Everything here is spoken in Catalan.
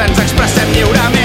ens expressem lliurement.